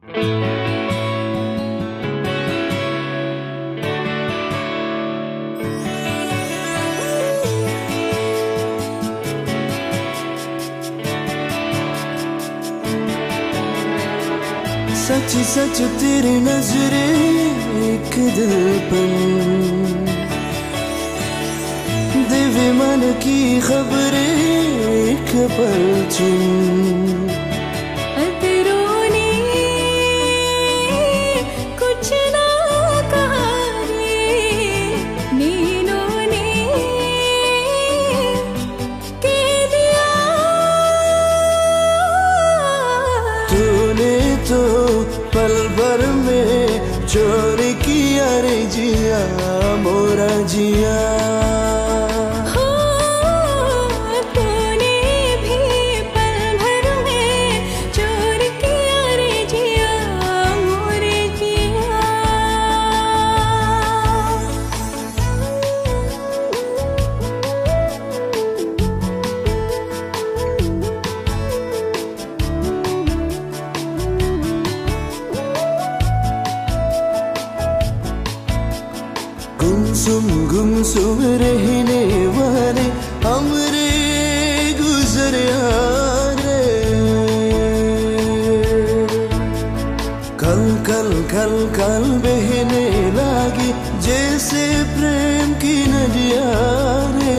सच सच तेरी नजरे एक दर्पण। दिव्य मन की खबरें एक परचून। गुमसुम रहने वाले हमरे गुजर रे कल कल कल कल बहने लागे जैसे प्रेम की नदिया रे।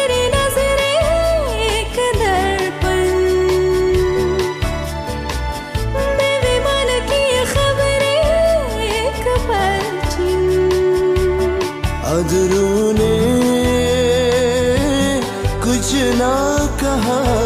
अदरों ने कुछ ना कहा।